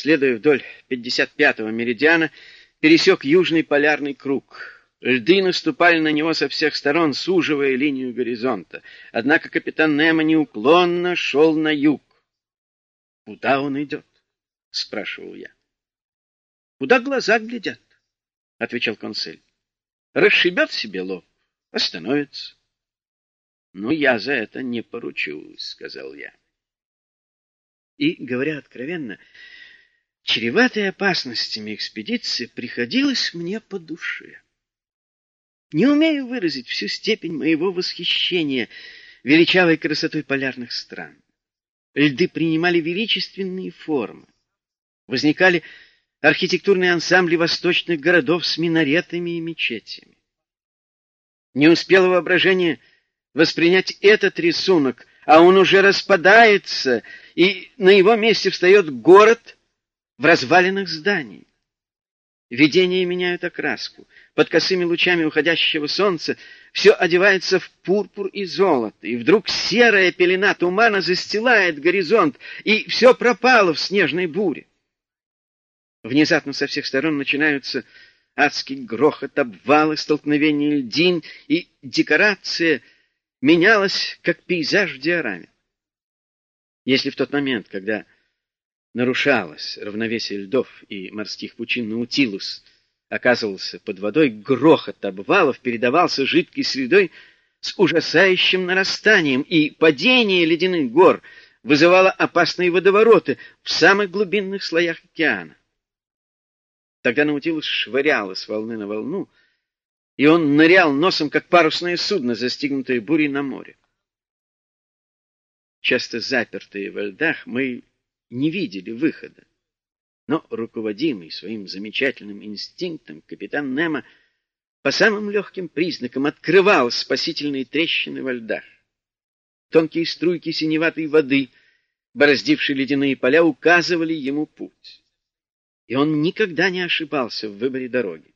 следуя вдоль 55-го меридиана, пересек южный полярный круг. Льды наступали на него со всех сторон, суживая линию горизонта. Однако капитан Немо неуклонно шел на юг. «Куда он идет?» — спрашивал я. «Куда глаза глядят?» — отвечал консель. «Расшибет себе лоб, остановится». «Ну, я за это не поручусь», — сказал я. И, говоря откровенно, чреватая опасностями экспедиции приходилась мне по душе. Не умею выразить всю степень моего восхищения величавой красотой полярных стран. Льды принимали величественные формы. Возникали архитектурные ансамбли восточных городов с минаретами и мечетями. Не успело воображение воспринять этот рисунок, а он уже распадается, и на его месте встает город в развалинах зданий. Видения меняют окраску. Под косыми лучами уходящего солнца все одевается в пурпур и золото, и вдруг серая пелена тумана застилает горизонт, и все пропало в снежной буре. Внезапно со всех сторон начинаются адский грохот, обвалы, столкновения льдин, и декорация менялась, как пейзаж в диораме. Если в тот момент, когда нарушалось равновесие льдов и морских пучин, Наутилус оказывался под водой, грохот обвалов передавался жидкой средой с ужасающим нарастанием, и падение ледяных гор вызывало опасные водовороты в самых глубинных слоях океана. Тогда Наутилус швыряло с волны на волну, и он нырял носом, как парусное судно, застигнутое бурей на море. Часто запертые во льдах, мы не видели выхода. Но, руководимый своим замечательным инстинктом, капитан Немо по самым легким признакам открывал спасительные трещины во льдах. Тонкие струйки синеватой воды, бороздившие ледяные поля, указывали ему путь. И он никогда не ошибался в выборе дороги.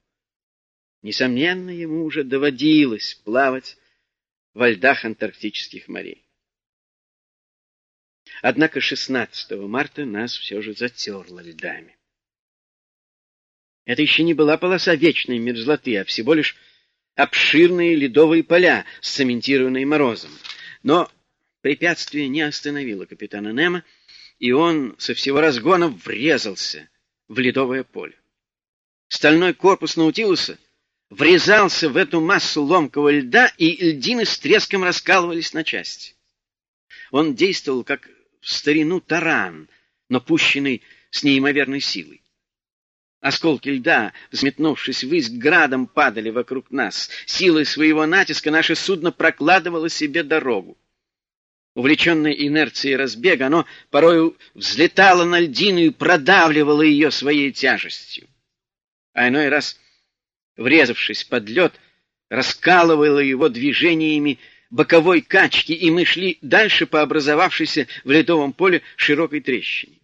Несомненно, ему уже доводилось плавать во льдах антарктических морей. Однако 16 марта нас все же затерло льдами. Это еще не была полоса вечной мерзлоты, а всего лишь обширные ледовые поля, сцементированные морозом. Но препятствие не остановило капитана Немо, и он со всего разгона врезался в ледовое поле. Стальной корпус Наутилуса врезался в эту массу ломкого льда, и льдины с треском раскалывались на части. Он действовал как в старину таран, но пущенный с неимоверной силой. Осколки льда, взметнувшись ввысь, градом падали вокруг нас. Силой своего натиска наше судно прокладывало себе дорогу. Увлеченное инерцией разбега, оно порою взлетало на льдину и продавливало ее своей тяжестью. А иной раз, врезавшись под лед, раскалывало его движениями боковой качки, и мы шли дальше по образовавшейся в ледовом поле широкой трещине.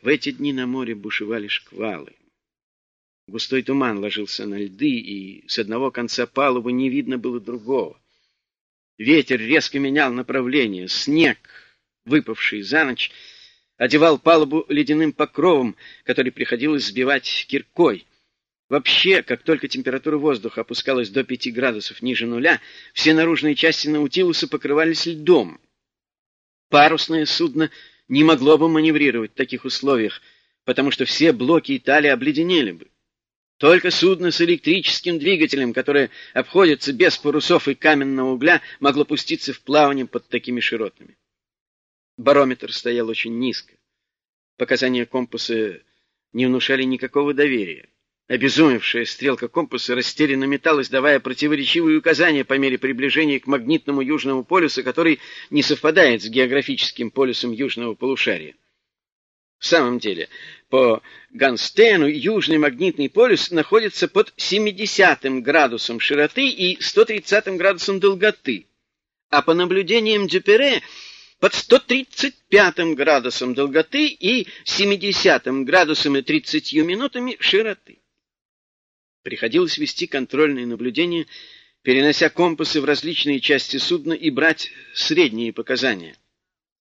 В эти дни на море бушевали шквалы. Густой туман ложился на льды, и с одного конца палубы не видно было другого. Ветер резко менял направление. Снег, выпавший за ночь, одевал палубу ледяным покровом, который приходилось сбивать киркой. Вообще, как только температура воздуха опускалась до 5 градусов ниже нуля, все наружные части Наутилуса покрывались льдом. Парусное судно не могло бы маневрировать в таких условиях, потому что все блоки Италии обледенели бы. Только судно с электрическим двигателем, которое обходится без парусов и каменного угля, могло пуститься в плавание под такими широтами. Барометр стоял очень низко. Показания компаса не внушали никакого доверия. Обезумевшая стрелка компаса растерянно металась, давая противоречивые указания по мере приближения к магнитному южному полюсу, который не совпадает с географическим полюсом южного полушария. В самом деле, по Ганстену южный магнитный полюс находится под 70 градусом широты и 130 градусом долготы, а по наблюдениям Дюпере под 135 градусом долготы и 70 градусом и 30 минутами широты. Приходилось вести контрольные наблюдения, перенося компасы в различные части судна и брать средние показания.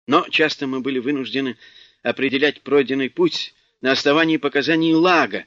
Но часто мы были вынуждены определять пройденный путь на основании показаний Лага,